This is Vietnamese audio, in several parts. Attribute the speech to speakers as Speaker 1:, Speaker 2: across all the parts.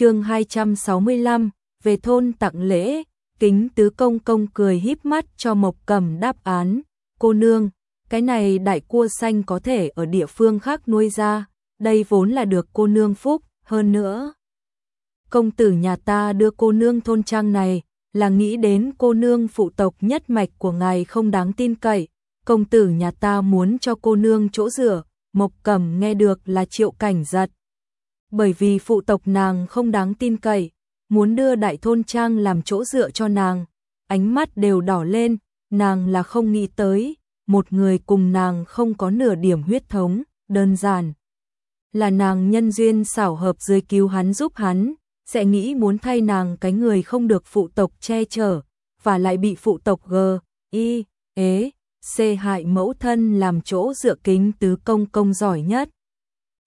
Speaker 1: chương 265, về thôn tặng lễ, kính tứ công công cười híp mắt cho Mộc Cầm đáp án, cô nương, cái này đại cua xanh có thể ở địa phương khác nuôi ra, đây vốn là được cô nương phúc, hơn nữa. Công tử nhà ta đưa cô nương thôn trang này, là nghĩ đến cô nương phụ tộc nhất mạch của ngài không đáng tin cậy, công tử nhà ta muốn cho cô nương chỗ dựa, Mộc Cầm nghe được là triệu cảnh giật. Bởi vì phụ tộc nàng không đáng tin cậy, muốn đưa đại thôn trang làm chỗ dựa cho nàng, ánh mắt đều đỏ lên, nàng là không nghĩ tới, một người cùng nàng không có nửa điểm huyết thống, đơn giản. Là nàng nhân duyên xảo hợp dưới cứu hắn giúp hắn, sẽ nghĩ muốn thay nàng cái người không được phụ tộc che chở, và lại bị phụ tộc g, y, ế, e, c hại mẫu thân làm chỗ dựa kính tứ công công giỏi nhất.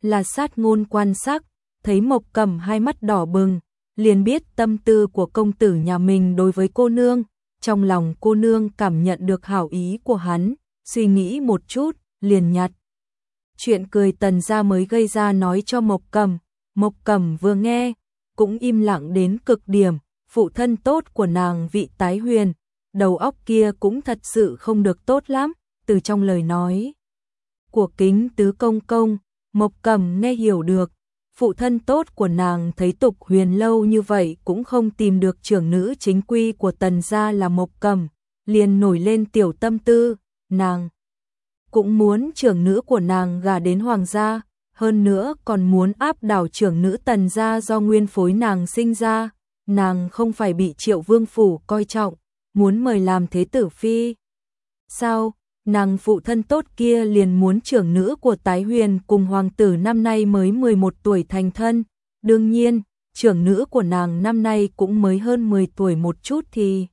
Speaker 1: Là sát ngôn quan sắc, thấy Mộc Cầm hai mắt đỏ bừng, liền biết tâm tư của công tử nhà mình đối với cô nương, trong lòng cô nương cảm nhận được hảo ý của hắn, suy nghĩ một chút, liền nhặt. Chuyện cười tần ra mới gây ra nói cho Mộc Cầm, Mộc Cầm vừa nghe, cũng im lặng đến cực điểm, phụ thân tốt của nàng vị tái huyền, đầu óc kia cũng thật sự không được tốt lắm, từ trong lời nói của kính tứ công công, Mộc Cầm nghe hiểu được, phụ thân tốt của nàng thấy tục huyền lâu như vậy cũng không tìm được trưởng nữ chính quy của tần gia là Mộc Cầm, liền nổi lên tiểu tâm tư, nàng cũng muốn trưởng nữ của nàng gả đến hoàng gia, hơn nữa còn muốn áp đảo trưởng nữ tần gia do nguyên phối nàng sinh ra, nàng không phải bị triệu vương phủ coi trọng, muốn mời làm thế tử phi. Sao, nàng phụ thân tốt kia liền muốn trưởng nữ của tái huyền cùng hoàng tử năm nay mới 11 tuổi thành thân, đương nhiên, trưởng nữ của nàng năm nay cũng mới hơn 10 tuổi một chút thì...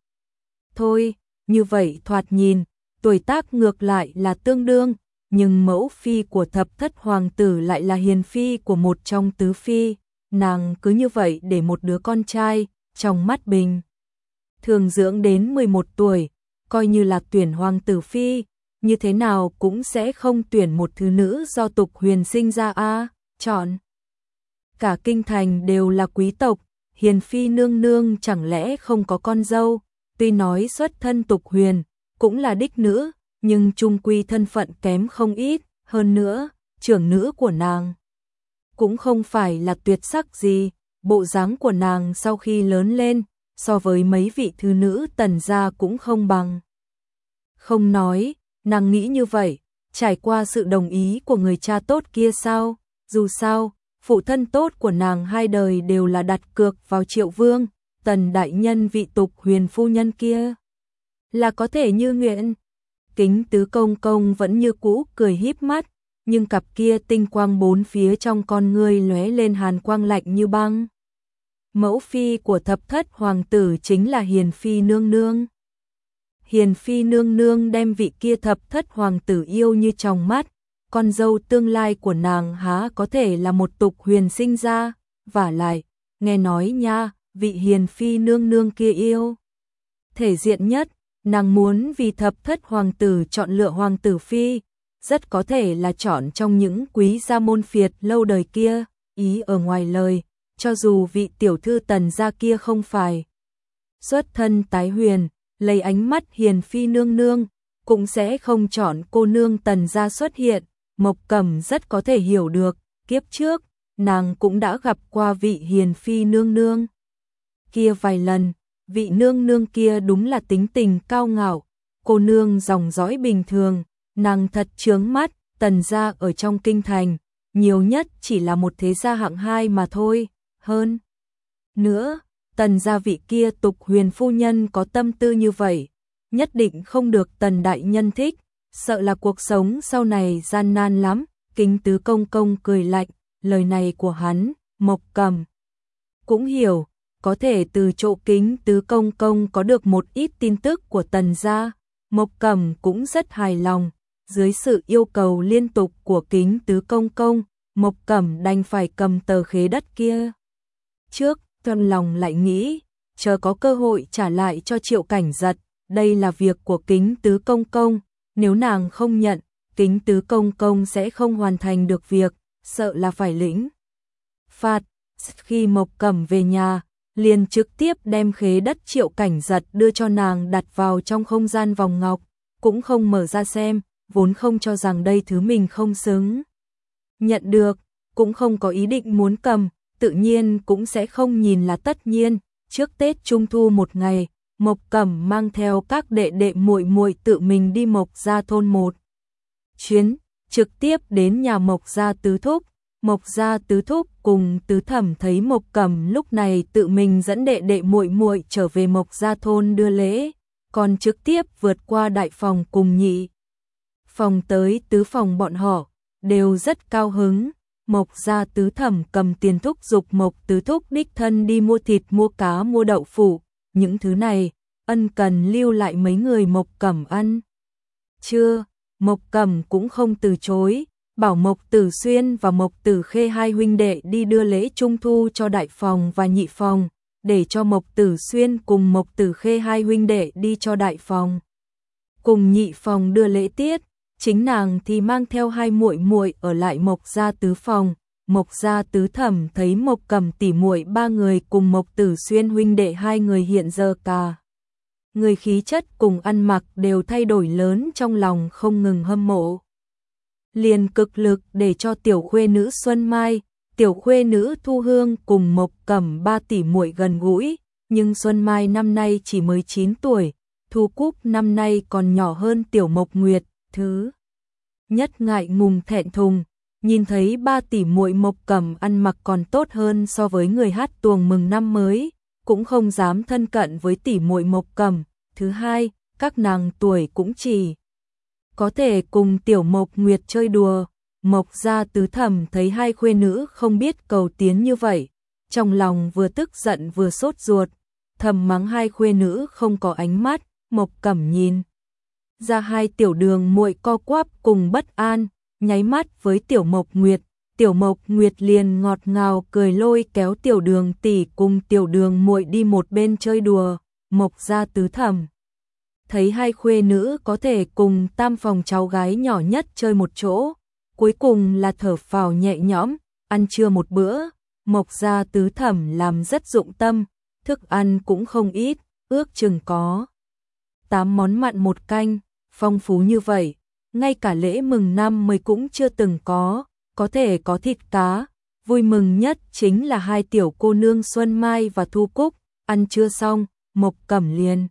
Speaker 1: Thôi, như vậy thoạt nhìn, tuổi tác ngược lại là tương đương, nhưng mẫu phi của thập thất hoàng tử lại là hiền phi của một trong tứ phi, nàng cứ như vậy để một đứa con trai, trong mắt bình. Thường dưỡng đến 11 tuổi, coi như là tuyển hoàng tử phi, như thế nào cũng sẽ không tuyển một thứ nữ do tục huyền sinh ra a chọn. Cả kinh thành đều là quý tộc, hiền phi nương nương chẳng lẽ không có con dâu, tuy nói xuất thân tục huyền, cũng là đích nữ, nhưng trung quy thân phận kém không ít, hơn nữa, trưởng nữ của nàng cũng không phải là tuyệt sắc gì, bộ dáng của nàng sau khi lớn lên, so với mấy vị thư nữ tần gia cũng không bằng. Không nói, nàng nghĩ như vậy, trải qua sự đồng ý của người cha tốt kia sao, dù sao, phụ thân tốt của nàng hai đời đều là đặt cược vào triệu vương, tần đại nhân vị tục huyền phu nhân kia. Là có thể như nguyện, kính tứ công công vẫn như cũ cười híp mắt, nhưng cặp kia tinh quang bốn phía trong con ngươi lóe lên hàn quang lạnh như băng. Mẫu phi của thập thất hoàng tử chính là Hiền Phi Nương Nương. Hiền Phi Nương Nương đem vị kia thập thất hoàng tử yêu như trong mắt, con dâu tương lai của nàng há có thể là một tục huyền sinh ra, và lại, nghe nói nha, vị Hiền Phi Nương Nương kia yêu. Thể diện nhất, nàng muốn vì thập thất hoàng tử chọn lựa hoàng tử phi, rất có thể là chọn trong những quý gia môn phiệt lâu đời kia, ý ở ngoài lời, cho dù vị tiểu thư tần gia kia không phải. Xuất thân tái huyền, lấy ánh mắt hiền phi nương nương, cũng sẽ không chọn cô nương tần gia xuất hiện, Mộc Cẩm rất có thể hiểu được, kiếp trước, nàng cũng đã gặp qua vị hiền phi nương nương. Kia vài lần, vị nương nương kia đúng là tính tình cao ngạo, cô nương dòng dõi bình thường, nàng thật chướng mắt, tần gia ở trong kinh thành, nhiều nhất chỉ là một thế gia hạng hai mà thôi, hơn. Nữa, tần gia vị kia tục huyền phu nhân có tâm tư như vậy, nhất định không được tần đại nhân thích, sợ là cuộc sống sau này gian nan lắm, kính tứ công công cười lạnh, lời này của hắn, mộc cầm. Cũng hiểu, có thể từ chỗ kính tứ công công có được một ít tin tức của tần gia, mộc cầm cũng rất hài lòng, dưới sự yêu cầu liên tục của kính tứ công công, mộc cầm đành phải cầm tờ khế đất kia. Trước, trong lòng lại nghĩ, chờ có cơ hội trả lại cho triệu cảnh giật, đây là việc của kính tứ công công, nếu nàng không nhận, kính tứ công công sẽ không hoàn thành được việc, sợ là phải lĩnh. Phạt, Khi Mộc Cẩm về nhà, liền trực tiếp đem khế đất triệu cảnh giật đưa cho nàng đặt vào trong không gian vòng ngọc, cũng không mở ra xem, vốn không cho rằng đây thứ mình không xứng. Nhận được, cũng không có ý định muốn cầm, tự nhiên cũng sẽ không nhìn là tất nhiên, trước Tết Trung Thu một ngày, Mộc Cẩm mang theo các đệ đệ muội muội tự mình đi Mộc gia thôn một chuyến, trực tiếp đến nhà Mộc gia tứ thúc. Mộc gia tứ thúc cùng tứ thẩm thấy Mộc Cẩm lúc này tự mình dẫn đệ đệ muội muội trở về Mộc gia thôn đưa lễ, còn trực tiếp vượt qua đại phòng cùng nhị. Phòng tới tứ phòng bọn họ đều rất cao hứng. Mộc gia tứ thẩm cầm tiền thúc dục Mộc tứ thúc đích thân đi mua thịt mua cá mua đậu phụ, những thứ này, ân cần lưu lại mấy người Mộc Cẩm ăn. Chưa, Mộc Cẩm cũng không từ chối, bảo Mộc Tử Xuyên và Mộc Tử Khê hai huynh đệ đi đưa lễ trung thu cho đại phòng và nhị phòng, để cho Mộc Tử Xuyên cùng Mộc Tử Khê hai huynh đệ đi cho đại phòng. Cùng nhị phòng đưa lễ tiết, chính nàng thì mang theo hai muội muội ở lại Mộc gia tứ phòng. Mộc gia tứ thẩm thấy Mộc cầm tỷ muội ba người cùng Mộc Tử Xuyên huynh đệ hai người hiện giờ cả người khí chất cùng ăn mặc đều thay đổi lớn trong lòng không ngừng hâm mộ. Liền cực lực để cho tiểu khuê nữ Xuân Mai, tiểu khuê nữ Thu Hương cùng Mộc Cẩm ba tỷ muội gần gũi, nhưng Xuân Mai năm nay chỉ mới 9 tuổi, Thu Cúc năm nay còn nhỏ hơn tiểu Mộc Nguyệt, thứ. Nhất ngại ngùng thẹn thùng, nhìn thấy ba tỷ muội Mộc Cẩm ăn mặc còn tốt hơn so với người hát tuồng mừng năm mới, cũng không dám thân cận với tỷ muội Mộc Cẩm. Thứ hai, các nàng tuổi cũng chỉ. Có thể cùng tiểu Mộc Nguyệt chơi đùa. Mộc gia tứ thẩm thấy hai khuê nữ không biết cầu tiến như vậy, trong lòng vừa tức giận vừa sốt ruột, thầm mắng hai khuê nữ không có ánh mắt, Mộc Cẩm nhìn ra hai tiểu đường muội co quắp cùng bất an, nháy mắt với tiểu Mộc Nguyệt, Tiểu Mộc Nguyệt liền ngọt ngào cười lôi kéo tiểu đường tỷ cùng tiểu đường muội đi một bên chơi đùa, Mộc ra tứ thẩm. Thấy hai khuê nữ có thể cùng tam phòng cháu gái nhỏ nhất chơi một chỗ, cuối cùng là thở phào nhẹ nhõm, ăn trưa một bữa, Mộc ra tứ thẩm làm rất dụng tâm, thức ăn cũng không ít, ước chừng có. Tám món mặn một canh, phong phú như vậy, ngay cả lễ mừng năm mới cũng chưa từng có có thể có thịt cá. Vui mừng nhất chính là hai tiểu cô nương Xuân Mai và Thu Cúc, ăn chưa xong, Mộc Cẩm liền.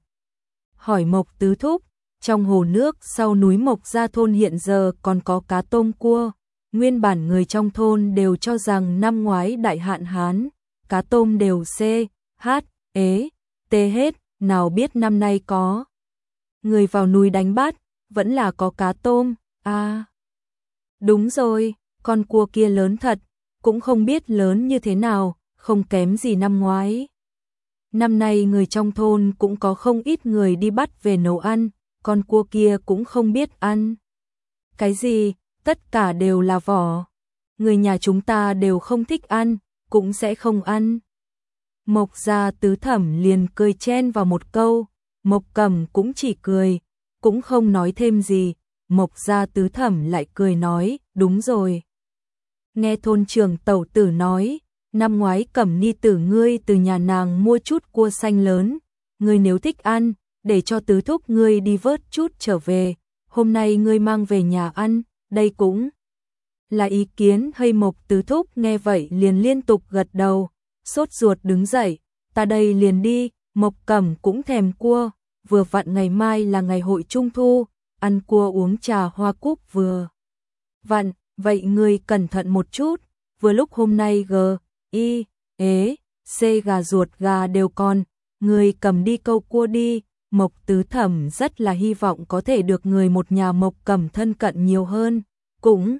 Speaker 1: Hỏi Mộc Tứ Thúc, trong hồ nước sau núi Mộc Gia Thôn hiện giờ còn có cá tôm cua. Nguyên bản người trong thôn đều cho rằng năm ngoái đại hạn hán, cá tôm đều C, H, ế, T hết, nào biết năm nay có. Người vào núi đánh bắt, vẫn là có cá tôm, à, Đúng rồi, con cua kia lớn thật, cũng không biết lớn như thế nào, không kém gì năm ngoái. Năm nay người trong thôn cũng có không ít người đi bắt về nấu ăn, con cua kia cũng không biết ăn. Cái gì, tất cả đều là vỏ. Người nhà chúng ta đều không thích ăn, cũng sẽ không ăn. Mộc gia tứ thẩm liền cười chen vào một câu, Mộc cầm cũng chỉ cười, cũng không nói thêm gì. Mộc gia tứ thẩm lại cười nói, đúng rồi. Nghe thôn trưởng tẩu tử nói, năm ngoái cẩm ni tử ngươi từ nhà nàng mua chút cua xanh lớn, ngươi nếu thích ăn, để cho tứ thúc ngươi đi vớt chút trở về, hôm nay ngươi mang về nhà ăn, đây cũng là ý kiến. Hay mộc tứ thúc nghe vậy liền liên tục gật đầu, sốt ruột đứng dậy, ta đây liền đi, mộc cẩm cũng thèm cua, vừa vặn ngày mai là ngày hội trung thu, ăn cua uống trà hoa cúc vừa. Vặn, vậy ngươi cẩn thận một chút, vừa lúc hôm nay g, y, ế, e, c gà ruột gà đều còn, ngươi cầm đi câu cua đi, Mộc Tứ Thẩm rất là hy vọng có thể được người một nhà Mộc Cẩm thân cận nhiều hơn, cũng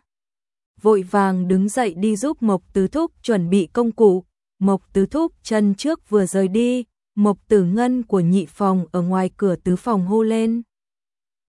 Speaker 1: vội vàng đứng dậy đi giúp Mộc Tứ Thúc chuẩn bị công cụ, Mộc Tứ Thúc chân trước vừa rời đi, Mộc Tử Ngân của nhị phòng ở ngoài cửa tứ phòng hô lên.